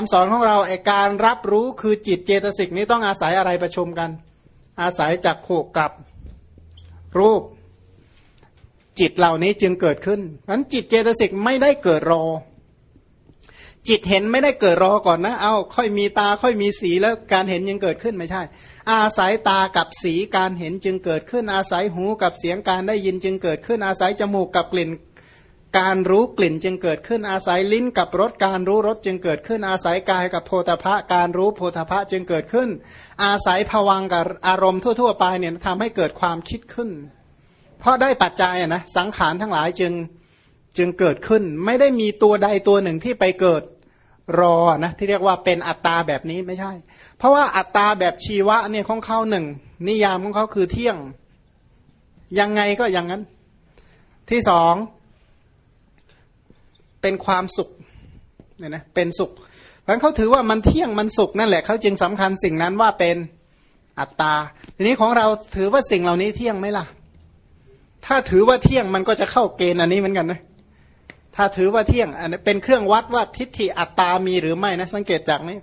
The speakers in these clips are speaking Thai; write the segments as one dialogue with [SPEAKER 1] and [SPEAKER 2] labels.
[SPEAKER 1] คำสอนของเราไอการรับรู้คือจิตเจตสิกนี้ต้องอาศัยอะไรประชุมกัน อาศัยจักขู่กับรูป จิตเหล่านี้จึงเกิดขึ้นนั้นจิตเจตสิกไม่ได้เกิดรอ จิตเห็นไม่ได้เกิดรอก่อนนะ เอาค่อยมีตาค่อยมีสีแล้วการเห็นยังเกิดขึ้นไม่ใช่ อาศัยตากับสีการเห็นจึงเกิดขึ้น อาศัยหูกับเสียงการได้ยินจึงเกิดขึ้น อาศัยจมูกกับกลิ่น การรู้กลิ่นจึงเกิดขึ้นอาศัยลิ้นกับรสการรู้รสจึงเกิดขึ้นอาศัยกายกับโพธพะการรู้โพธพะจึงเกิดขึ้น อาศัยภวังกับอารมณ์ทั่ว ๆ ไปเนี่ยทำให้เกิดความคิดขึ้น เพราะได้ปัจจัยนะสังขารทั้งหลายจึงจึงเกิดขึ้น ไม่ได้มีตัวใดตัวหนึ่งที่ไปเกิดรอนะที่เรียกว่าเป็นอัตตาแบบนี้ไม่ใช่ เพราะว่าอัตตาแบบชีวะเนี่ยของเขาหนึ่งนิยามของเขาคือเที่ยง ยังไงก็อย่างนั้น ที่สอง เป็นความสุขเนี่ยนะเป็นสุขเพราะเขาถือว่ามันเที่ยงมันสุขนั่นแหละเขาจึงสำคัญสิ่งนั้นว่าเป็นอัตตา ทีนี้ของเราถือว่าสิ่งเหล่านี้เที่ยงไหมล่ะ ถ้าถือว่าเที่ยงมันก็จะเข้าเกณฑ์อันนี้เหมือนกันนะถ้าถือว่าเที่ยงอันนี้เป็นเครื่องวัดว่าทิฏฐิอัตตามีหรือไม่นะสังเกตจากนี้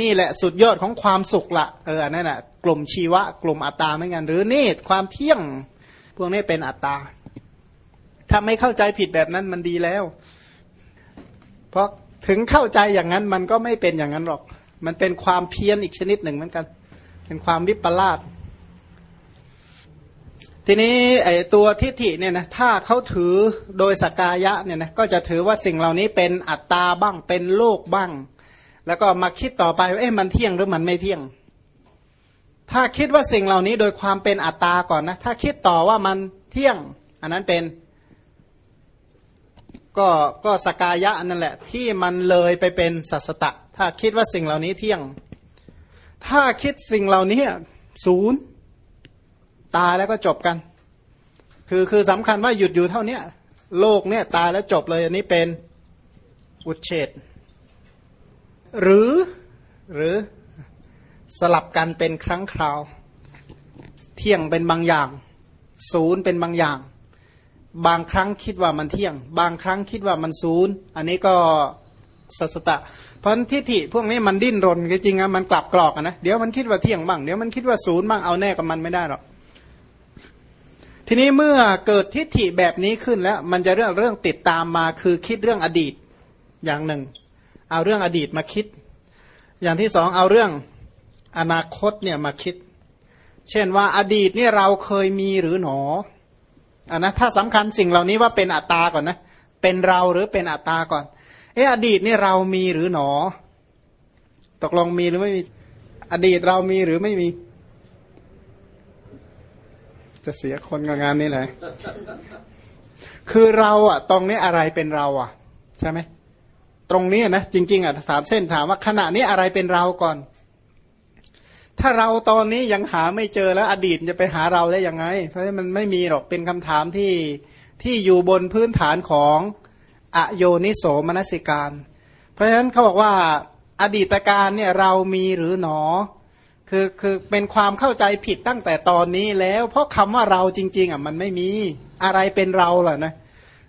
[SPEAKER 1] นี่แหละสุดยอดของความสุขละเออนั่นแหละกลุ่มชีวะ กลุ่มอัตตาเหมือนกันหรือนี่ความเที่ยง พวกนี้เป็นอัตตา ถ้าไม่เข้าใจผิดแบบนั้นมันดีแล้ว เพราะถึงเข้าใจอย่างนั้นมันก็ไม่เป็นอย่างนั้นหรอก มันเป็นความเพี้ยนอีกชนิดหนึ่งเหมือนกัน เป็นความวิปลาสทีนี้ไอ้ตัวทิฏฐิเนี่ยนะถ้าเขาถือโดยสกายะเนี่ยนะก็จะถือว่าสิ่งเหล่านี้เป็นอัตตาบ้างเป็นโลกบ้าง แล้วก็มาคิดต่อไปว่าเอ๊ะมันเที่ยงหรือมันไม่เที่ยง ถ้าคิดว่าสิ่งเหล่านี้โดยความเป็นอัตตาก่อนนะถ้าคิดต่อว่ามันเที่ยง อันนั้นเป็น ก็ก็สกายะนั่นแหละ ที่มันเลยไปเป็นสัสตะ ถ้าคิดว่าสิ่งเหล่านี้เที่ยง ถ้าคิดสิ่งเหล่านี้ศูนย์ตายแล้วก็จบกัน คือคือสำคัญว่าหยุดอยู่เท่านี้โลกเนี่ยตายแล้วจบเลย อันนี้เป็นอุเฉดหรือหรือสลับกันเป็นครั้งคราว เที่ยงเป็นบางอย่าง ศูนย์เป็นบางอย่าง บางครั้งคิดว่ามันเที่ยง บางครั้งคิดว่ามันศูนย์อันนี้ก็สัสตะ เพราะทิฏฐิพวกนี้มันดิ้นรนจริงๆอะมันกลับกรอกนะเดี๋ยวมันคิดว่าเที่ยงบ้างเดี๋ยวมันคิดว่าศูนย์บ้างเอาแน่กับมันไม่ได้หรอกทีนี้เมื่อเกิดทิฏฐิแบบนี้ขึ้นแล้ว มันจะเรื่องเรื่องติดตามมาคือคิดเรื่องอดีตอย่างหนึ่ง เอาเรื่องอดีตมาคิด อย่างที่สองเอาเรื่องอนาคตเนี่ยมาคิด เช่นว่าอดีตเนี่ยเราเคยมีหรือหนอ อ่านะถ้าสำคัญสิ่งเหล่านี้ว่าเป็นอัตตาก่อนนะ เป็นเราหรือเป็นอัตตาก่อน เอออดีตนี่เรามีหรือหนอ ตกลงมีหรือไม่มี อดีตเรามีหรือไม่มี จะเสียคนกับงานนี้เลยคือเราอะ ตรงนี้อะไรเป็นเราอะ ใช่ไหม ตรงนี้นะจริง ๆอะถามเส้นถามว่าขณะนี้อะไรเป็นเราก่อน ถ้าเราตอนนี้ยังหาไม่เจอแล้วอดีตจะไปหาเราได้ยังไง เพราะมันไม่มีหรอกเป็นคำถามที่ที่อยู่บนพื้นฐานของอโยนิโสมนสิการ เพราะฉะนั้นเขาบอกว่าอดีตการเนี่ยเรามีหรือหนอ คือคือเป็นความเข้าใจผิดตั้งแต่ตอนนี้แล้ว เพราะคำว่าเราจริง ๆอะมันไม่มีอะไรเป็นเราหรอนะ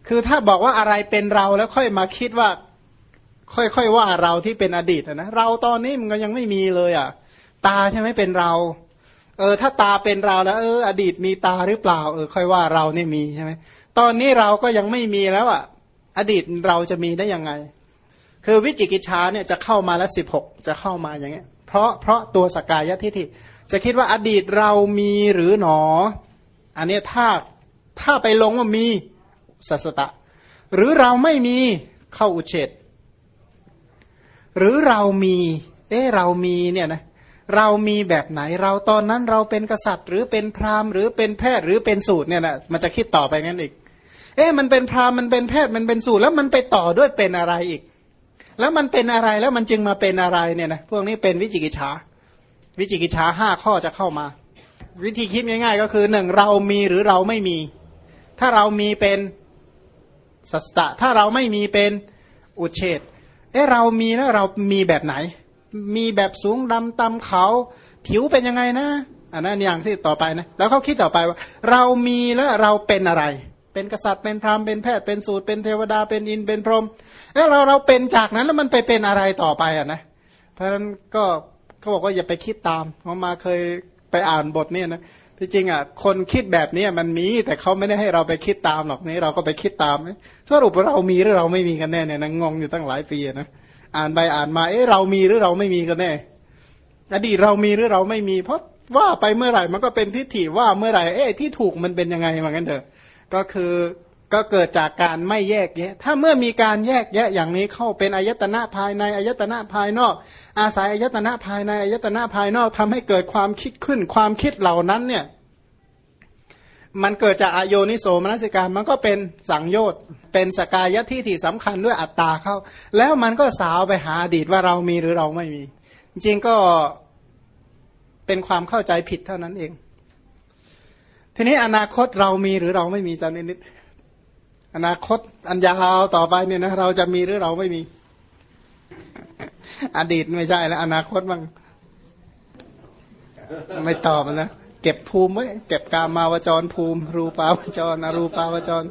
[SPEAKER 1] คือถ้าบอกว่าอะไรเป็นเราแล้วค่อยมาคิดว่า ค่อยๆว่าเราที่เป็นอดีตนะเราตอนนี้มันก็ยังไม่มีเลยอะ ตาใช่ไหมเป็นเรา เออ ถ้าตาเป็นเราแล้ว เออ อดีตมีตาหรือเปล่า เออ ค่อยว่าเราเนี่ยมีใช่ไหมตอนนี้เราก็ยังไม่มีแล้วอะ อดีตเราจะมีได้ยังไง คือวิจิกิจชาเนี่ยจะเข้ามาแล้วสิบหกจะเข้ามาอย่างเงี้ย เพราะเพราะตัวสกายทิฏฐิจะคิดว่าอดีตเรามีหรือหนอ อันนี้ถ้าถ้าไปลงว่ามีสัสตะ หรือเราไม่มีเข้าอุเฉดหรือเรามี เออเรามีเนี่ยนะ เรามีแบบไหนเราตอนนั้นเราเป็นกษัตริย์ หรือเป็นพราหมณ์หรือเป็นแพทย์หรือเป็นสูตรเนี่ยนะมันจะคิดต่อไปงั้นอีก เอ๊ะมันเป็นพราหมณ์มันเป็นแพทย์มันเป็นสูตรแล้วมันไปต่อด้วยเป็นอะไรอีก แล้วมันเป็นอะไรแล้วมันจึงมาเป็นอะไรเนี่ยนะพวกนี้เป็นวิจิกิจฉาวิจิกิจฉาห้าข้อจะเข้ามา วิธีคิดง่าย ๆ ก็คือหนึ่งเรามีหรือเราไม่มี ถ้าเรามีเป็นสัสตะ ถ้าเราไม่มีเป็นอุเฉดเอ๊ะเรามีแล้วเรามีแบบไหน มีแบบสูงดำตำเขาผิวเป็นยังไงนะอันนั้นอย่างที่ต่อไปนะแล้วเขาคิดต่อไปว่า เรามีแล้วเราเป็นอะไร เป็นกษัตริย์เป็นพราหมณ์เป็นแพทย์เป็นสูตรเป็นเทวดาเป็นอินเป็นพรหมแล้วเราเราเป็นจากนั้นแล้วมันไปเป็นอะไรต่อไปอะนะเพราะฉะนั้นก็เขาบอกว่าอย่าไปคิดตามเพรามาเคยไปอ่านบทเนี่ยนะที่จริงอะคนคิดแบบนี้มันมีแต่เขาไม่ได้ให้เราไปคิดตามหรอกนี่เราก็ไปคิดตามสรุปเรามีหรือเราไม่มีกันแน่เนี่ยนะงงอยู่ตั้งหลายปีนะ อ่านไปอ่านมา เอ๊ะเรามีหรือเราไม่มีกันแน่อดีตเรามีหรือเราไม่มี เพราะว่าไปเมื่อไหร่มันก็เป็นทิฏฐิว่าเมื่อไหร่เอ๊ะที่ถูกมันเป็นยังไงเหมือนกันเถอะ ก็คือก็เกิดจากการไม่แยกแยะ ถ้าเมื่อมีการแยกแยะอย่างนี้เข้าเป็นอายตนะภายในอายตนะภายนอก อาศัยอายตนะภายในอายตนะภายนอกทำให้เกิดความคิดขึ้น ความคิดเหล่านั้นเนี่ย มันเกิดจากอโยนิโสมนสิการมันก็เป็นสังโยชน์เป็นสกายะที่ที่สำคัญด้วยอัตตาเข้า แล้วมันก็สาวไปหาอดีตว่าเรามีหรือเราไม่มี จริงก็เป็นความเข้าใจผิดเท่านั้นเอง ทีนี้อนาคตเรามีหรือเราไม่มีจานิดอนาคตอันยาวต่อไปเนี่ยนะเราจะมีหรือเราไม่มี อดีตไม่ใช่แล้ว อนาคตบ้างไม่ตอบนะ เก็บภูมิไว้เก็บกามาวจรภูมิ รูปาวจรอรูปาวจร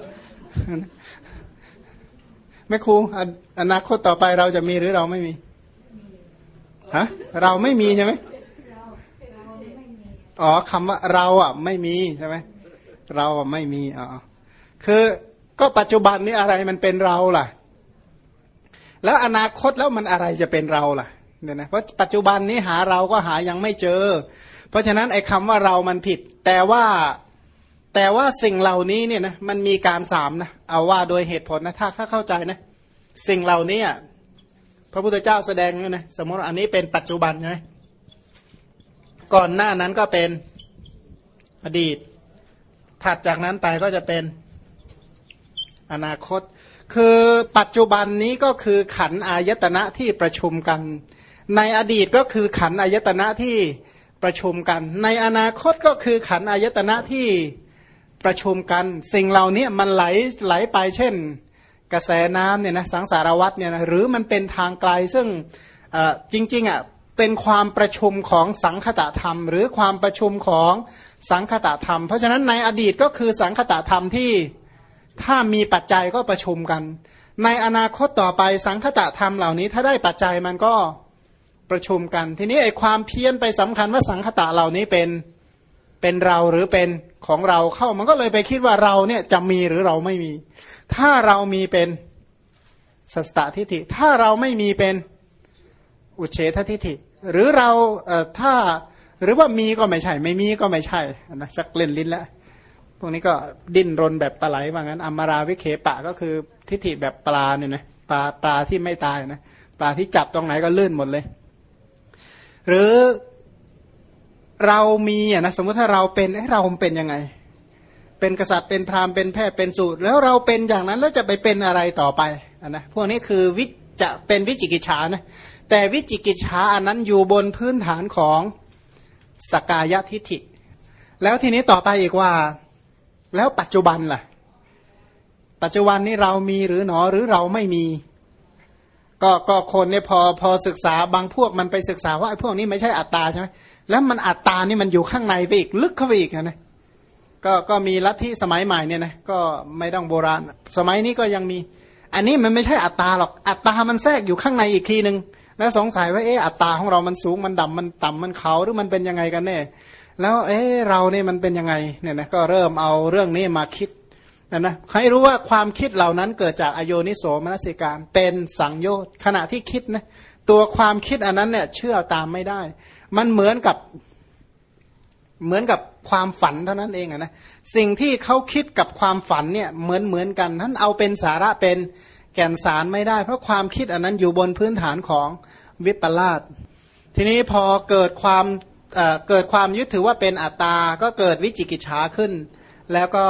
[SPEAKER 1] ไม่ครูอนาคตต่อไปเราจะมีหรือเราไม่มีฮะเราไม่มีใช่ไหมอ๋อคำว่าเราอะ ไม่มีใช่ไหมเราอะไม่มีอ๋อคือก็ปัจจุบันนี้อะไรมันเป็นเราล่ะ แล้วอนาคตแล้วมันอะไรจะเป็นเราล่ะเนี่ยนะเพราะปัจจุบันนี้หาเราก็หายังไม่เจอ เพราะฉะนั้นไอ้คำว่าเรามันผิด แต่ว่าแต่ว่าสิ่งเหล่านี้เนี่ยนะมันมีการสามนะเอาว่าโดยเหตุผลนะถ้าถ้าเข้าใจนะสิ่งเหล่านี้พระพุทธเจ้าแสดงนะสมมติอันนี้เป็นปัจจุบันใช่ไหมก่อนหน้านั้นก็เป็นอดีต ถัดจากนั้นไปก็จะเป็นอนาคต คือปัจจุบันนี้ก็คือขันอายตนะที่ประชุมกัน ในอดีตก็คือขันอายตนะที่ ประชุมกัน ในอนาคตก็คือขันอายตนะที่ประชุมกัน สิ่งเหล่านี้มันไหลไหลไปเช่น กระแสน้ำเนี่ยนะสังสารวัตเนี่ยนะหรือมันเป็นทางไกลซึ่งจริงๆอะเป็นความประชุมของสังคตธรรม หรือความประชุมของสังคตธรรม เพราะฉะนั้นในอดีตก็คือสังคตธรรมที่ถ้ามีปัจจัยก็ประชุมกัน ในอนาคตต่อไปสังคตธรรมเหล่านี้ถ้าได้ปัจจัยมันก็ ประชุมกัน ทีนี้ไอ้ความเพี้ยนไปสำคัญว่าสังคตะเหล่านี้เป็นเป็นเราหรือเป็นของเราเข้ามันก็เลยไปคิดว่าเราเนี่ยจะมีหรือเราไม่มี ถ้าเรามีเป็นสัสตทิฏฐิ ถ้าเราไม่มีเป็นอุเฉททิฏฐิ หรือเราเอ่อถ้าหรือว่ามีก็ไม่ใช่ ไม่มีก็ไม่ใช่นะสักเล่นลิ้นแล้วพวกนี้ก็ดิ้นรนแบบปลาไหลว่างั้นอมาราวิเคปะก็คือทิฏฐิแบบปลาเนี่ยนะปลาปลาที่ไม่ตายนะปลาที่จับตรงไหนก็ลื่นหมดเลย หรือเรามีอะนะสมมติถ้าเราเป็นเราเป็นยังไง เป็นกษัตริย์เป็นพราหมณ์เป็นแพทย์เป็นสูตร แล้วเราเป็นอย่างนั้นแล้วจะไปเป็นอะไรต่อไปอะนะพวกนี้คือวิจะเป็นวิจิกิจฉานะแต่วิจิกิจฉาอันนั้นอยู่บนพื้นฐานของสกายทิฐิ แล้วทีนี้ต่อไปอีกว่า แล้วปัจจุบันล่ะ ปัจจุบันนี้เรามีหรือหนอหรือเราไม่มี ก็ก็คนเนี่ยพอพอศึกษาบางพวกมันไปศึกษาว่าไอ้พวกนี้ไม่ใช่อัตตาใช่ไหมแล้วมันอัตตานี่มันอยู่ข้างในไปอีกลึกเข้าไปอีกนะก็ก็มีลัทธิสมัยใหม่เนี่ยนะก็ไม่ต้องโบราณ สมัยนี้ก็ยังมี อันนี้มันไม่ใช่อัตตาหรอกอัตตามันแทรกอยู่ข้างในอีกทีหนึ่งแล้วสงสัยว่าเอออัตตาของเรามันสูงมันดำมันต่ำมันเขาหรือมันเป็นยังไงกันแน่แล้วเออเราเนี่ยมันเป็นยังไงเนี่ยนะก็เริ่มเอาเรื่องนี้มาคิด นะนะให้รู้ว่าความคิดเหล่านั้นเกิดจากอโยนิโสมนสิการเป็นสังโยชน์ขณะที่คิดนะตัวความคิดอันนั้นเนี่ยเชื่อตามไม่ได้ มันเหมือนกับเหมือนกับความฝันเท่านั้นเองอะนะสิ่งที่เขาคิดกับความฝันเนี่ยเหมือนเหมือนกันท่านเอาเป็นสาระเป็นแก่นสารไม่ได้ เพราะความคิดอันนั้นอยู่บนพื้นฐานของวิปลาสทีนี้พอเกิดความเกิดความยึดถือว่าเป็นอัตตา ก็เกิดวิจิกิจฉาขึ้น แล้วก็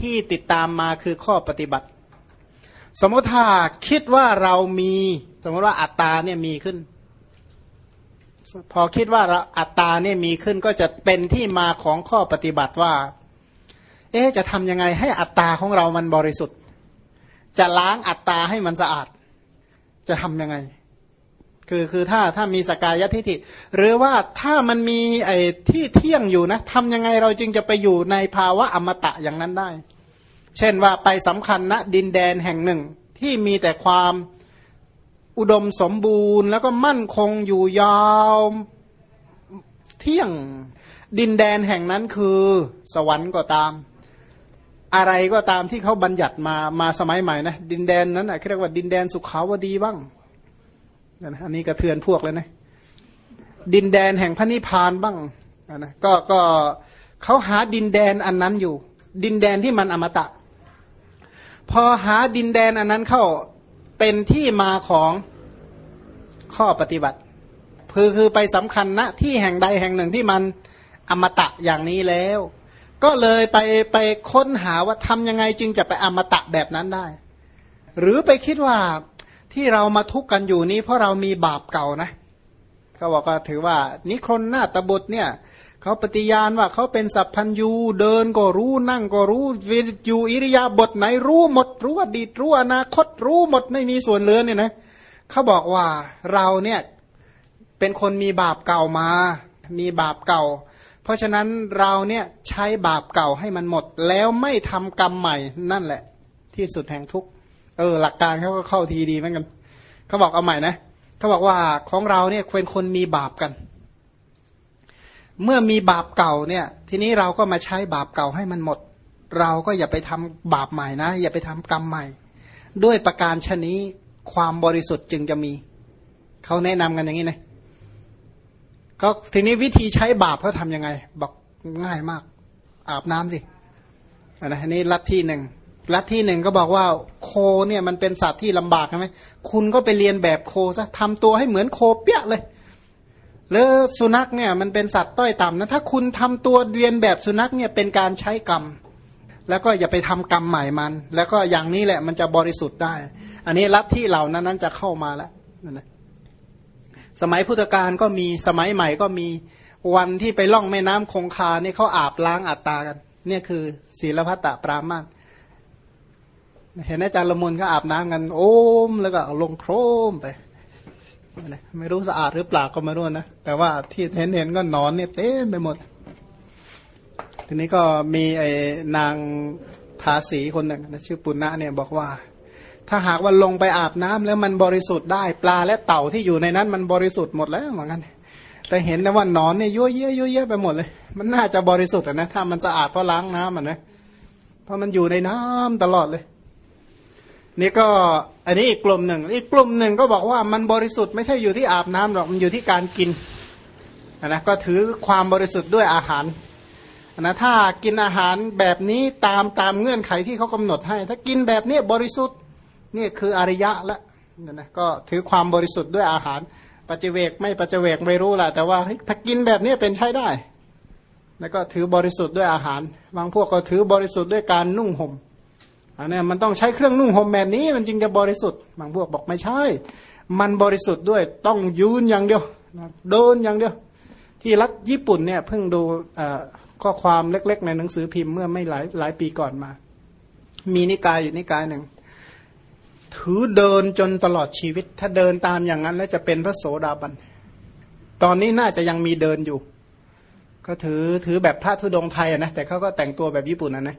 [SPEAKER 1] ที่ติดตามมาคือข้อปฏิบัติ สมมติถ้าคิดว่าเรามี สมมติว่าอัตตาเนี่ยมีขึ้น พอคิดว่าอัตตาเนี่ยมีขึ้นก็จะเป็นที่มาของข้อปฏิบัติว่า เอ๊จะทำยังไงให้อัตตาของเรามันบริสุทธิ์ จะล้างอัตตาให้มันสะอาด จะทำยังไง คือคือถ้าถ้ามีสกายทิฏฐิ หรือว่าถ้ามันมีไอ้ที่เที่ยงอยู่นะทำยังไงเราจึงจะไปอยู่ในภาวะอมตะอย่างนั้นได้ เช่นว่าไปสำคัญณดินแดนแห่งหนึ่ง ที่มีแต่ความอุดมสมบูรณ์ แล้วก็มั่นคงอยู่ยาวเที่ยงดินแดนแห่งนั้นคือสวรรค์ก็ตาม อะไรก็ตามที่เขาบัญญัติมามาสมัยใหม่นะดินแดนนั้นนะเรียกว่าดินแดนสุขาวดีบ้าง อันนี้กระเทือนพวกเลยนะ ดินแดนแห่งพระนิพพานบ้างนะก็ก็เขาหาดินแดนอันนั้นอยู่ ดินแดนที่มันอมตะ พอหาดินแดนอันนั้นเข้าเป็นที่มาของข้อปฏิบัติคือคือไปสำคัญณที่แห่งใดแห่งหนึ่งที่มันอมตะอย่างนี้แล้ว ก็เลยไปไปค้นหาว่าทำยังไงจึงจะไปอมตะแบบนั้นได้ หรือไปคิดว่า ที่เรามาทุกข์กันอยู่นี้ เพราะเรามีบาปเก่านะเขาบอกว่าถือว่า นิครนนาตบุตรเนี่ยเขาปฏิญาณว่าเขาเป็นสัพพัญยูเดินก็รู้นั่งก็รู้วิอยู่อิริยาบถไหนรู้หมด รู้อดีตรู้อนาคตรู้หมดไม่มีส่วนเหลือเนี่ยนะเขาบอกว่าเราเนี่ยเป็นคนมีบาปเก่ามา มีบาปเก่า เพราะฉะนั้นเราเนี่ยใช้บาปเก่าให้มันหมด แล้วไม่ทำกรรมใหม่นั่นแหละ ที่สุดแห่งทุกข์ เออ หลักการเขาก็เข้าทีดีเหมือนกันเขาบอกเอาใหม่นะเขาบอกว่าของเราเนี่ยเป็นคนมีบาปกัน เมื่อมีบาปเก่าเนี่ย ทีนี้เราก็มาใช้บาปเก่าให้มันหมด เราก็อย่าไปทำบาปใหม่นะ อย่าไปทำกรรมใหม่ ด้วยประการชนี้ความบริสุทธิ์จึงจะมี เขาแนะนำกันอย่างนี้นะก็ทีนี้วิธีใช้บาปเขาทำยังไง บอกง่ายมาก อาบน้ำสิอันนี้ลัทธิหนึ่ง ลัทธิหนึ่งก็บอกว่าโคเนี่ยมันเป็นสัตว์ที่ลำบากใช่ไหมคุณก็ไปเรียนแบบโคซะทำตัวให้เหมือนโคเปี้ยเลยแล้วสุนัขเนี่ยมันเป็นสัตว์ต้อยต่ำนะถ้าคุณทำตัวเรียนแบบสุนัขเนี่ยเป็นการใช้กรรม แล้วก็อย่าไปทำกรรมใหม่มัน แล้วก็อย่างนี้แหละมันจะบริสุทธิ์ได้ อันนี้ลัทธิเหล่านั้นนั้นจะเข้ามาแล้วนะสมัยพุทธกาลก็มีสมัยใหม่ก็มีวันที่ไปล่องแม่น้ำคงคาเนี่ยเขาอาบล้างอาบตากัน เนี่ยคือศีลพัตตปรามา เห็นอาจารย์ละมุนก็อาบน้ำกัน โอ้มแล้วก็ลงโครมไป ไม่รู้สะอาดหรือเปล่าก็ไม่รู้นะ แต่ว่าที่เห็นเห็นก็นอนเนี่ยเต็มไปหมด ทีนี้ก็มีไอ้นางทาสีคนหนึ่งนะชื่อปุณณะเนี่ยบอกว่า ถ้าหากว่าลงไปอาบน้ำแล้วมันบริสุทธิ์ได้ปลาและเต่าที่อยู่ในนั้น มันบริสุทธิ์หมดแล้วเหมือนกันแต่เห็นแต่ว่านอนเนี่ยยั่วเยอะยั่วเยอะไปหมดเลย มันน่าจะบริสุทธิ์นะถ้ามันสะอาดเพราะล้างน้ำมันนะเพราะมันอยู่ในน้ำตลอดเลย นี่ก็อันนี้อีกกลุ่มหนึ่ง อีกกลุ่มหนึ่งก็บอกว่ามันบริสุทธิ์ไม่ใช่อยู่ที่อาบน้ำหรอกมันอยู่ที่การกินนะก็ถือความบริสุทธิ์ด้วยอาหารนะถ้ากินอาหารแบบนี้ตามตามเงื่อนไขที่เขากำหนดให้ ถ้ากินแบบนี้บริสุทธิ์นี่คืออริยะละนะก็ถือความบริสุทธิ์ด้วยอาหารปัจเจกไม่ปัจเจกไม่รู้แหละแต่ว่าถ้ากินแบบนี้เป็นใช้ได้แล้วก็ถือบริสุทธิ์ด้วยอาหาร บางพวกก็ถือบริสุทธิ์ด้วยการนุ่งห่ม อันนี้มันต้องใช้เครื่องนุ่งห่มแบบนี้มันจึงจะบริสุทธิ์บางพวกบอกไม่ใช่ มันบริสุทธิ์ด้วยต้องยืนอย่างเดียวโดนอย่างเดียว ที่รัฐญี่ปุ่นเนี่ยเพิ่งดูข้อความเล็ก ๆ ในหนังสือพิมพ์เมื่อไม่หลายหลายปีก่อนมา มีนิกายอยู่นิกายหนึ่ง ถือเดินจนตลอดชีวิต ถ้าเดินตามอย่างนั้น แล้วจะเป็นพระโสดาบัน ตอนนี้น่าจะยังมีเดินอยู่ ก็ถือถือแบบพระธุดงไทยนะแต่เขาก็แต่งตัวแบบญี่ปุ่นนะนะ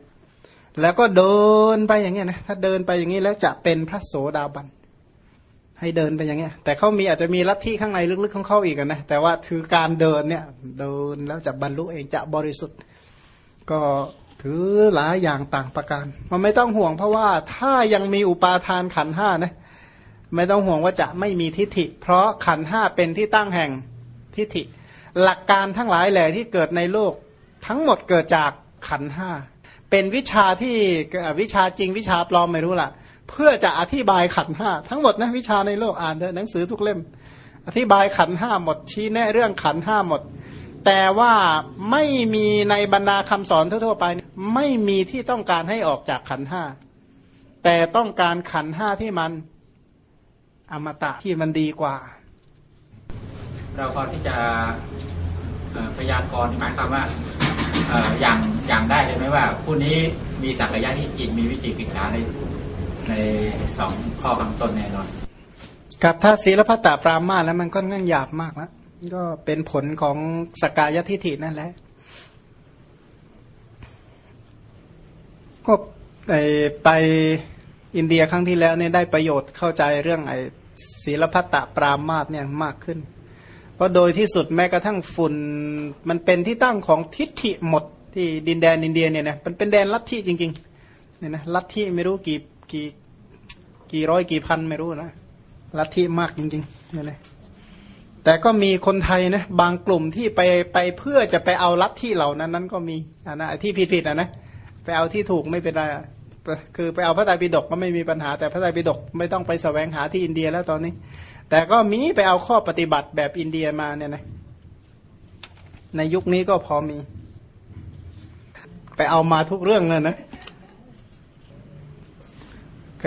[SPEAKER 1] แล้วก็เดินไปอย่างเงี้ยนะถ้าเดินไปอย่างนี้แล้วจะเป็นพระโสดาบัน ให้เดินไปอย่างเงี้ย แต่เขามีอาจจะมีลัทธิข้างในลึกๆของเขาอีกนะแต่ว่าถือการเดินเนี่ย เดินแล้วจะบรรลุเองจะบริสุทธิ์ ก็ถือหลายอย่างต่างประการมันไม่ต้องห่วงเพราะว่าถ้ายังมีอุปาทานขันห้านะไม่ต้องห่วงว่าจะไม่มีทิฏฐิ เพราะขันห้าเป็นที่ตั้งแห่งทิฏฐิ หลักการทั้งหลายแหล่ที่เกิดในโลก ทั้งหมดเกิดจากขันห้า เป็นวิชาที่วิชาจริงวิชาปลอมไม่รู้ล่ะ เพื่อจะอธิบายขันห้าทั้งหมดนะวิชาในโลกอ่านเถอะหนังสือทุกเล่ม อธิบายขันห้าหมดชี้แน่เรื่องขันห้าหมด แต่ว่าไม่มีในบรรดาคำสอนทั่วๆไป ไม่มีที่ต้องการให้ออกจากขันห้าแต่ต้องการขันห้าที่มันอมตะที่มันดีกว่า
[SPEAKER 2] เราพอที่จะพยากรณ์หมายความว่า อย่างอย่างได้เลยไหมว่า ผู้นี้มีสักยะที่จริงมีวิจิกิจฉาในในสองข้อข้างต้นแน่นอน
[SPEAKER 1] กับถ้าศีลพัตตาปรามาแล้วมันก็ง่ายหยาบมากแล้วก็เป็นผลของสกายทิฏฐินั่นแหละก็ไอไปอินเดียครั้งที่แล้วเนี่ยได้ประโยชน์เข้าใจเรื่องไอศีลพัตตปรามาสเนี่ยมากขึ้น เพราะโดยที่สุดแม้กระทั่งฝุ่นมันเป็นที่ตั้งของทิฏฐิหมดที่ดินแดนอินเดียเนี่ยนะมันเป็นแดนลัทธิจริงๆเนี่ยนะลัทธิไม่รู้กี่กี่กี่ร้อยกี่พันไม่รู้นะลัทธิมากจริงๆเนี่ยนะแต่ก็มีคนไทยนะบางกลุ่มที่ไปไปเพื่อจะไปเอาลัทธิเหล่านั้นนั้นก็มีอ่านะที่ผิดๆอะนะไปเอาที่ถูกไม่เป็นไรคือไปเอาพระไตรปิฎกก็ไม่มีปัญหาแต่พระไตรปิฎกไม่ต้องไปแสวงหาที่อินเดียแล้วตอนนี้ แต่ก็มีไปเอาข้อปฏิบัติแบบอินเดียมาเนี่ยนะในยุคนี้ก็พอมี ไปเอามาทุกเรื่องเลยนะ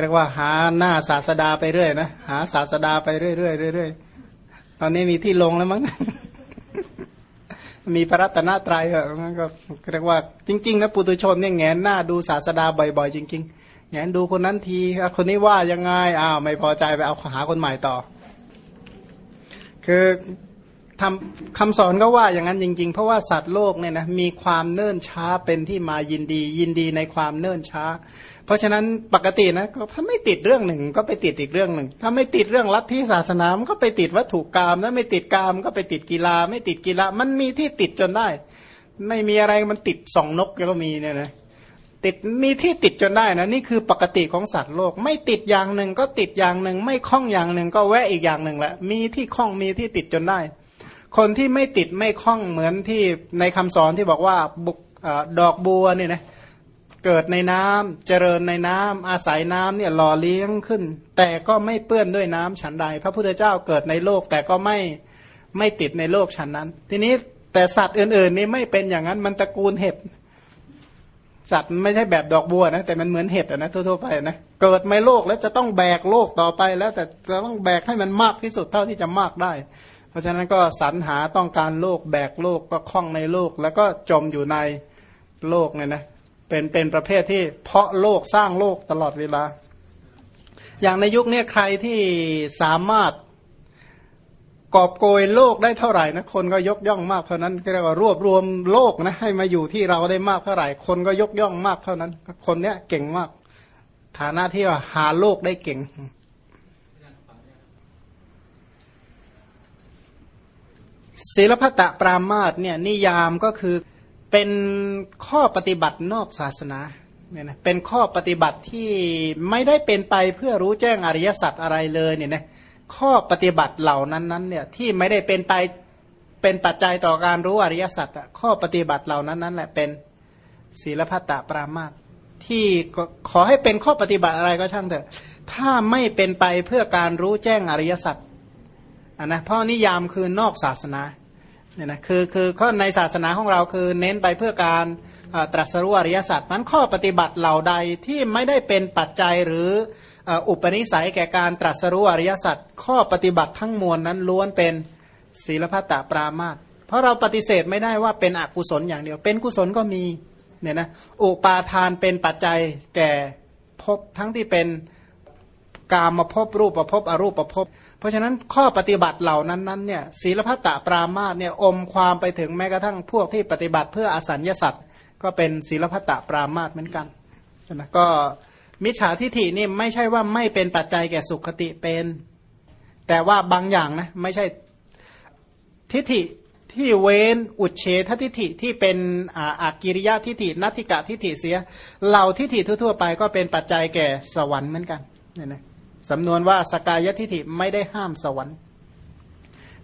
[SPEAKER 1] เรียกว่าหาหน้าศาสดาไปเรื่อยนะหาศาสดาไปเรื่อยเรื่อยเรื่อยตอนนี้มีที่ลงแล้วมั้งมีพระรัตนตรัยเหรอมันก็เรียกว่า จริงๆนะปุตุชนเนี่ยแงนหน้าดูศาสดาบ่อยๆ จริง ๆแงนดูคนนั้นทีคนนี้ว่ายังไงอ้าวไม่พอใจไปเอาหาคนใหม่ต่อ คือทำคำสอนก็ว่าอย่างนั้นจริง ๆ เพราะว่าสัตว์โลกเนี่ยนะมีความเนิ่นช้าเป็นที่มายินดี ยินดีในความเนิ่นช้า เพราะฉะนั้นปกตินะถ้าไม่ติดเรื่องหนึ่งก็ไปติดอีกเรื่องหนึ่ง ถ้าไม่ติดเรื่องลัทธิศาสนามันก็ไปติดวัตถุกรรมแล้วไม่ติดกรรมก็ไปติดกีฬา ไม่ติดกีฬามันมีที่ติดจนได้ ไม่มีอะไรมันติดสองนกก็มีเนี่ยนะ ติดมีที่ติดจนได้นะนี่คือปกติของสัตว์โลก ไม่ติดอย่างหนึ่งก็ติดอย่างหนึ่ง ไม่คล้องอย่างหนึ่งก็แวะอีกอย่างหนึ่งแหละมีที่คล้องมีที่ติดจนได้ คนที่ไม่ติดไม่คล้องเหมือนที่ในคำสอนที่บอกว่าบุกดอกบัวเนี่ยนะเกิดในน้ำเจริญในน้ำอาศัยน้ำเนี่ยหล่อเลี้ยงขึ้น แต่ก็ไม่เปื้อนด้วยน้ำฉันใด พระพุทธเจ้าเกิดในโลกแต่ก็ไม่ไม่ติดในโลกฉันนั้น ทีนี้แต่สัตว์อื่นๆนี่ไม่เป็นอย่างนั้นมันตระกูลเห็ด สัตว์ไม่ใช่แบบดอกบัวนะแต่มันเหมือนเห็ดนะทั่วๆไปนะเกิดไม่โลกแล้วจะต้องแบกโลกต่อไปแล้ว แต่จะต้องแบกให้มันมากที่สุดเท่าที่จะมากได้ เพราะฉะนั้นก็สรรหาต้องการโลกแบกโลกก็คล้องในโลก แล้วก็จมอยู่ในโลกเนี่ยนะเป็นเป็นประเภทที่เพาะโลกสร้างโลกตลอดเวลา อย่างในยุคนี้ใครที่สามารถ กอบโกยโลกได้เท่าไหร่นะคนก็ยกย่องมากเท่านั้นเรียกว่ารวบรวมโลกนะให้มาอยู่ที่เราได้มากเท่าไหร่ คนก็ยกย่องมากเท่านั้น คนเนี้ยเก่งมาก ฐานะที่ว่าหาโลกได้เก่งศิลปตะปรามาสเนี่ยนิยามก็คือเป็นข้อปฏิบัตินอกศาสนาเนี่ยนะเป็นข้อปฏิบัติที่ไม่ได้เป็นไปเพื่อรู้แจ้งอริยสัจอะไรเลยเนี่ยนะ ข้อปฏิบัติเหล่านั้นนั้นเนี่ยที่ไม่ได้เป็นไปเป็นปัจจัยต่อการรู้อริยสัจข้อปฏิบัติเหล่านั้นนั้นแหละเป็นศีลพัตตปรามาสที่ขอให้เป็นข้อปฏิบัติอะไรก็ช่างเถอะ ถ้าไม่เป็นไปเพื่อการรู้แจ้งอริยสัจนนะเพราะนิยามคือนอกศาสนาเนี่ยนะคือคือข้อในศาสนาของเราคือเน้นไปเพื่อการตรัสรู้อริยสัจนั้นข้อปฏิบัติเหล่าใดที่ไม่ได้เป็นปัจจัยหรือ อุปนิสัยแก่การตรัสรู้อริยสัจข้อปฏิบัติทั้งมวลนั้นล้วนเป็นศีลพัตตปรามาตเพราะเราปฏิเสธไม่ได้ว่าเป็นอกุศลอย่างเดียว เป็นกุศลก็มีเนี่ยนะอุปาทานเป็นปัจจัยแก่ภพทั้งที่เป็นกามาภพรูปประภพอรูปประภพเพราะฉะนั้นข้อปฏิบัติเหล่านั้นนั้นเนี่ยศีลพัตตปรามาสเนี่ยอมความไปถึงแม้กระทั่งพวกที่ปฏิบัติเพื่ออสัญญาสัตว์ก็เป็นศีลพัตตปรามาสเหมือนกันนะก็ มิจฉาทิฏฐินี่ไม่ใช่ว่าไม่เป็นปัจจัยแก่สุขติเป็น แต่ว่าบางอย่างนะไม่ใช่ทิฏฐิที่เว้นอุเฉททิฏฐิที่เป็นอากิริยะทิฏฐินัตถิกะทิฏฐิเสียเหล่าทิฏฐิทั่วๆไปก็เป็นปัจจัยแก่สวรรค์เหมือนกันเนี่ยนะสำนวนว่าสกายทิฏฐิไม่ได้ห้ามสวรรค์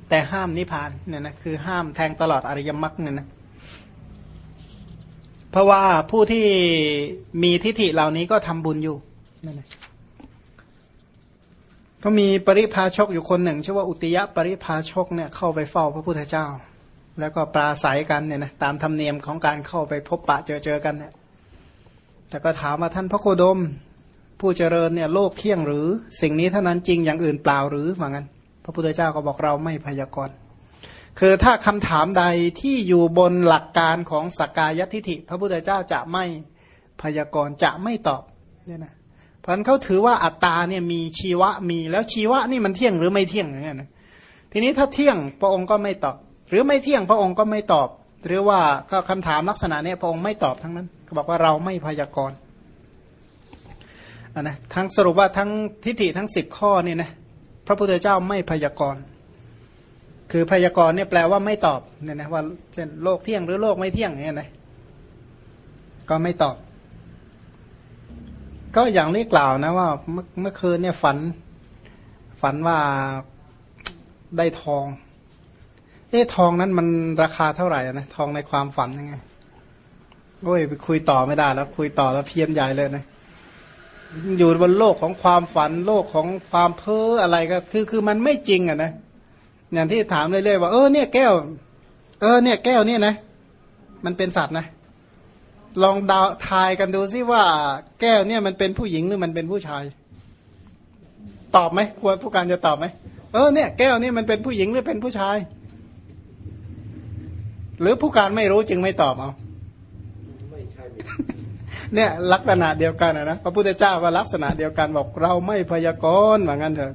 [SPEAKER 1] แต่ห้ามนิพพานเนี่ยนะคือห้ามแทงตลอดอริยมรรคเนี่ยนะ เพราะว่าผู้ที่มีทิฏฐิเหล่านี้ก็ทำบุญอยู่นั่นแหละก็มีปริพาชกอยู่คนหนึ่งชื่อว่าอุติยะปริพาชกเนี่ยเข้าไปเฝ้าพระพุทธเจ้า แล้วก็ปราศัยกันเนี่ยนะตามธรรมเนียมของการเข้าไปพบปะเจอเจอกันเนี่ยแต่ก็ถามว่าท่านพระโคดม ผู้เจริญเนี่ยโลกเที่ยงหรือ สิ่งนี้เท่านั้นจริงอย่างอื่นเปล่าหรือว่างั้น พระพุทธเจ้าก็บอกเราไม่พยากรณ์ คือถ้าคำถามใดที่อยู่บนหลักการของสกายทิฐิ พระพุทธเจ้าจะไม่พยากรณ์จะไม่ตอบเนี่ยนะเพราะนั้นเขาถือว่าอัตตาเนี่ยมีชีวะมีแล้วชีวะนี่มันเที่ยงหรือไม่เที่ยงอย่างเงี้ยนะทีนี้ถ้าเที่ยงพระองค์ก็ไม่ตอบ หรือไม่เที่ยงพระองค์ก็ไม่ตอบ หรือว่าก็คำถามลักษณะนี้พระองค์ไม่ตอบทั้งนั้นเขาบอกว่าเราไม่พยากรณ์อะนะทั้งสรุปว่าทั้งทิฏฐิทั้งสิบข้อนี่นะพระพุทธเจ้าไม่พยากรณ์ คือพยากรณ์เนี่ยแปลว่าไม่ตอบเนี่ยนะว่าเช่นโลกเที่ยงหรือโลกไม่เที่ยงเนี่ยนะก็ไม่ตอบ ก็อย่างที่กล่าวนะว่าเมื่อเมื่อคืนเนี่ยฝัน ฝันว่าได้ทองเอ๊ะทองนั้นมันราคาเท่าไหร่อะนะทองในความฝันยังไงโอ้ยไปคุยต่อไม่ได้แล้ว คุยต่อแล้วเพี้ยนใหญ่เลยนะอยู่บนโลกของความฝัน โลกของความเพ้ออะไรก็คือคือมันไม่จริงอะนะ อย่างที่ถามเรื่อยๆว่าเออเนี่ยแก้ว เออเนี่ยแก้วเนี่ยนะ มันเป็นสัตว์นะ ลองดาวทายกันดูซิว่า แก้วเนี่ยมันเป็นผู้หญิงหรือมันเป็นผู้ชาย ตอบไหมควรผู้การจะตอบไหมเออเนี่ยแก้วนี่มันเป็นผู้หญิงหรือเป็นผู้ชาย หรือผู้การไม่รู้จึงไม่ตอบเอาเนี่ยลักษณะเดียวกันนะพระพุทธเจ้าก็ลักษณะเดียวกันบอกเราไม่พยากรณ์ว่างั้นเถอะ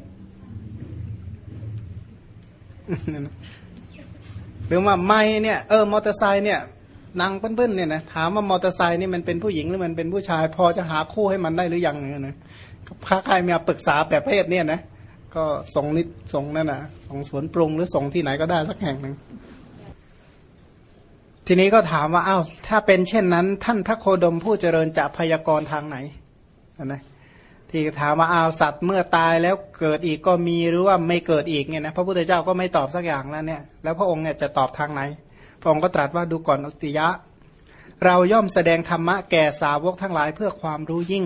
[SPEAKER 1] หรือว่าไม่เนี่ยเออมอเตอร์ไซค์เนี่ยนางเปิ้ลๆเนี่ยนะถามว่ามอเตอร์ไซค์นี่มันเป็นผู้หญิงหรือมันเป็นผู้ชาย พอจะหาคู่ให้มันได้หรือยังเนี่ยนะถ้าใครมาปรึกษาแบบเพศเนี่ยนะก็ส่งนิดส่งนั่นนะส่งสวนปรุงหรือส่งที่ไหนก็ได้สักแห่งหนึ่งทีนี้ก็ถามว่าอ้าวถ้าเป็นเช่นนั้น ท่านพระโคดมผู้เจริญจะพยากรณ์ทางไหนนะ ที่ถามว่าอาสัตว์เมื่อตายแล้วเกิดอีกก็มีหรือว่าไม่เกิดอีกเนี่ยนะพระพุทธเจ้าก็ไม่ตอบสักอย่างแล้วเนี่ยแล้วพระองค์เนี่ยจะตอบทางไหน พระองค์ก็ตรัสว่าดูก่อนอุติยะ เราย่อมแสดงธรรมะแก่สาวกทั้งหลายเพื่อความรู้ยิ่ง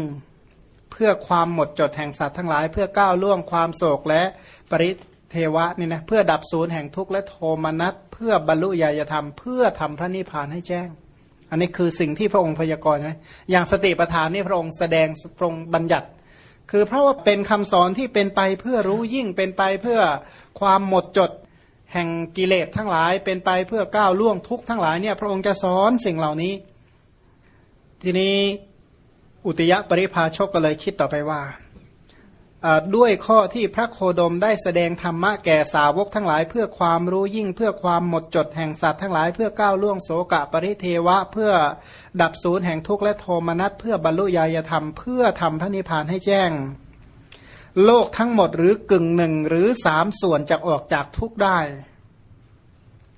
[SPEAKER 1] เพื่อความหมดจดแห่งสัตว์ทั้งหลาย เพื่อก้าวล่วงความโศกและปริเทวะนี่นะเพื่อดับศูนย์แห่งทุกข์และโทมนัสเพื่อบรรลุญาธรรม เพื่อทำพระนิพพานให้แจ้งอันนี้คือสิ่งที่พระองค์พยากรณ์ใช่ไหมอย่างสติปัฏฐานนี่พระองค์แสดงพระองค์บัญญัติ คือเพราะว่าเป็นคำสอนที่เป็นไปเพื่อรู้ยิ่งเป็นไปเพื่อความหมดจดแห่งกิเลสทั้งหลาย เป็นไปเพื่อก้าวล่วงทุกทั้งหลายเนี่ยพระองค์จะสอนสิ่งเหล่านี้ ทีนี้อุติยะปริภาชกก็เลยคิดต่อไปว่า ด้วยข้อที่พระโคดมได้แสดงธรรมะแก่สาวกทั้งหลาย เพื่อความรู้ยิ่งเพื่อความหมดจดแห่งสัตว์ทั้งหลายเพื่อก้าวล่วงโสกะปริเทวะ เพื่อดับศูนย์แห่งทุกข์และโทมนัสเพื่อบรรลุญาธรรม เพื่อทำพระนิพพานให้แจ้ง โลกทั้งหมดหรือกึ่งหนึ่งหรือสามส่วนจะออกจากทุกข์ได้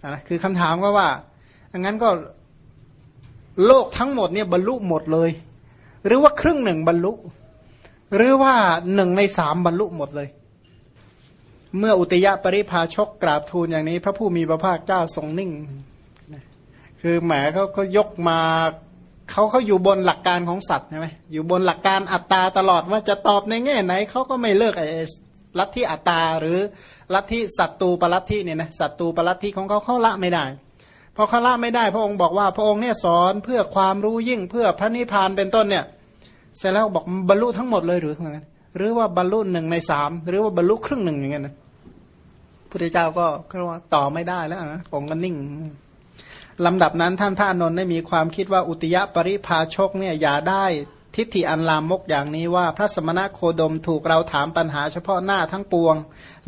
[SPEAKER 1] นะคือคำถามก็ว่างั้นก็โลกทั้งหมดเนี่ยบรรลุหมดเลย หรือว่าครึ่งหนึ่งบรรลุ หรือว่าหนึ่งในสามบรรลุหมดเลย เมื่ออุตยะปริภาชกกราบทูลอย่างนี้ พระผู้มีพระภาคเจ้าทรงนิ่ง คือแหมเขาก็ยกมาเขาเขาอยู่บนหลักการของสัตว์ใช่ไหมอยู่บนหลักการอัตตาตลอดว่าจะตอบในแง่ไหนเขาก็ไม่เลิกไอ้ลัทธิอัตตาหรือลัทธิสัตตูปลัทธิเนี่ยนะสัตตูปลัทธิของเขาเขาละไม่ได้พอเขาละไม่ได้ พระองค์บอกว่าพระองค์เนี่ยสอนเพื่อความรู้ยิ่งเพื่อพระนิพพานเป็นต้นเนี่ย เสร็จแล้วบอกบรรลุทั้งหมดเลยหรือไงหรือว่าบรรลุหนึ่งในสามหรือว่าบรรลุครึ่งหนึ่งอย่างเงี้ยนะพุทธเจ้าก็ก็ว่าต่อไม่ได้แล้วนะองค์ก็นิ่งลำดับนั้นท่านท่านนท์ได้มีความคิดว่าอุติยะปริภาชกเนี่ยอย่าได้ทิฏฐิอันลามกอย่างนี้ว่าพระสมณะโคดมถูกเราถามปัญหาเฉพาะหน้าทั้งปวง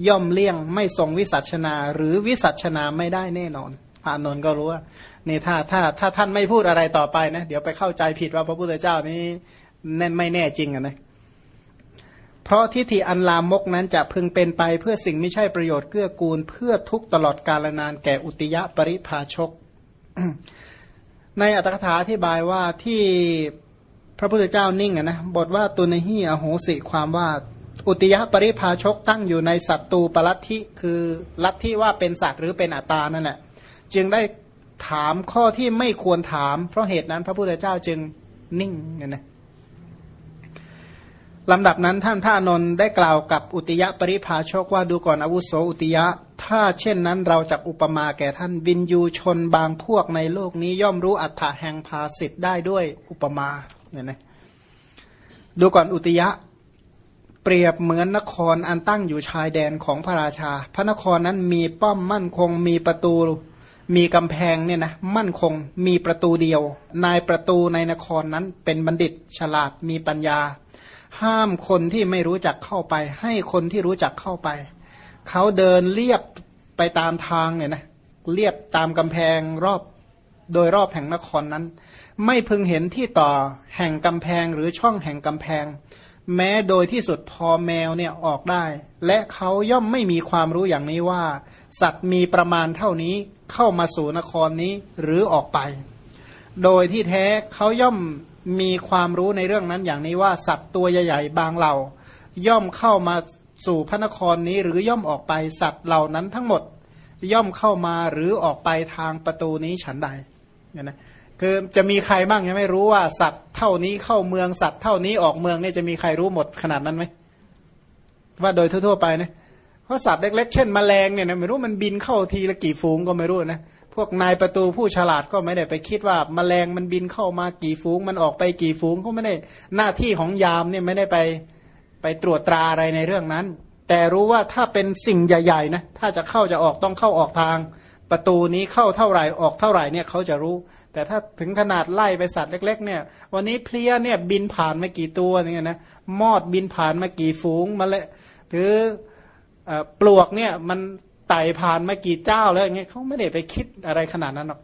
[SPEAKER 1] ย่อมเลี่ยงไม่ทรงวิสัชนา หรือวิสัชนาไม่ได้แน่นอนพระนนท์ก็รู้ว่านี่ถ้าถ้าถ้าท่านไม่พูดอะไรต่อไปนะ เดี๋ยวไปเข้าใจผิดว่าพระพุทธเจ้านี้ ไม่แน่จริงนะเพราะทิฏฐิอันลามกนั้นจะพึงเป็นไปเพื่อสิ่งไม่ใช่ประโยชน์เกื้อกูล เพื่อทุกตลอดกาลนานแก่อุติยะปริภาชก ในอัตถกถาอธิบายว่าที่พระพุทธเจ้านิ่งอะนะบทว่าตุนหีอโหสิความว่าอุติยะปริภาชกตั้งอยู่ในสัตตูปลัทธิคือลัทธิว่าเป็นสัตว์หรือเป็นอัตตานั่นแหละจึงได้ถามข้อที่ไม่ควรถาม เพราะเหตุนั้นพระพุทธเจ้าจึงนิ่งเนี่ยนะ ลำดับนั้นท่านพระนนท์ได้กล่าวกับอุติยะปริภาชกว่าดูก่อนอาวุโสอุติยะ ถ้าเช่นนั้นเราจะอุปมาแก่ท่านวินยูชนบางพวกในโลกนี้ย่อมรู้อัฏฐะแห่งภาสิทธ์ได้ด้วยอุปมาเนี่ยนะดูก่อนอุติยะ เปรียบเหมือนนครอันตั้งอยู่ชายแดนของพระราชา พระนครนั้นมีป้อมมั่นคงมีประตู มีกำแพงเนี่ยนะมั่นคงมีประตูเดียว นายประตูในนครนั้นเป็นบัณฑิตฉลาดมีปัญญา ห้ามคนที่ไม่รู้จักเข้าไป ให้คนที่รู้จักเข้าไป เขาเดินเรียบไปตามทางเนี่ยนะเรียบตามกำแพงรอบโดยรอบแห่งนครนั้น ไม่พึงเห็นที่ต่อแห่งกำแพงหรือช่องแห่งกำแพง แม้โดยที่สุดพอแมวเนี่ยออกได้ และเขาย่อมไม่มีความรู้อย่างนี้ว่า สัตว์มีประมาณเท่านี้เข้ามาสู่นครนี้หรือออกไป โดยที่แท้เขาย่อม มีความรู้ในเรื่องนั้นอย่างนี้ว่าสัตว์ตัวใหญ่ๆ บางเหล่า ย่อมเข้ามาสู่พระนครนี้หรือย่อมออกไปสัตว์เหล่านั้นทั้งหมด ย่อมเข้ามาหรือออกไปทางประตูนี้ฉันใดเนี่ยนะคือจะมีใครบ้างยังไม่รู้ว่าสัตว์เท่านี้เข้าเมืองสัตว์เท่านี้ออกเมืองเนี่ยจะมีใครรู้หมดขนาดนั้นไหมว่าโดยทั่วๆไปนะเพราะสัตว์เล็กๆเช่นแมลงเนี่ยนะไม่รู้มันบินเข้าทีละกี่ฝูงก็ไม่รู้นะ พวกนายประตูผู้ฉลาดก็ไม่ได้ไปคิดว่าแมลงมันบินเข้ามากี่ฝูง มันออกไปกี่ฝูงก็ไม่ได้หน้าที่ของยามเนี่ยไม่ได้ไปไปตรวจตราอะไรในเรื่องนั้น แต่รู้ว่าถ้าเป็นสิ่งใหญ่ๆนะถ้าจะเข้าจะออกต้องเข้าออกทาง ประตูนี้เข้าเท่าไหร่ออกเท่าไหร่เนี่ยเขาจะรู้ แต่ถ้าถึงขนาดไล่ไปสัตว์เล็ก ๆ เนี่ย วันนี้เพลียเนี่ยบินผ่านมากี่ตัวเนี่ยนะมอดบินผ่านมากี่ฝูงมาเลยหรืออปลวกเนี่ยมัน ไต่ผ่านมากี่เจ้าแล้วอย่างเงี้ยเขาไม่ได้ไปคิดอะไรขนาดนั้นหรอก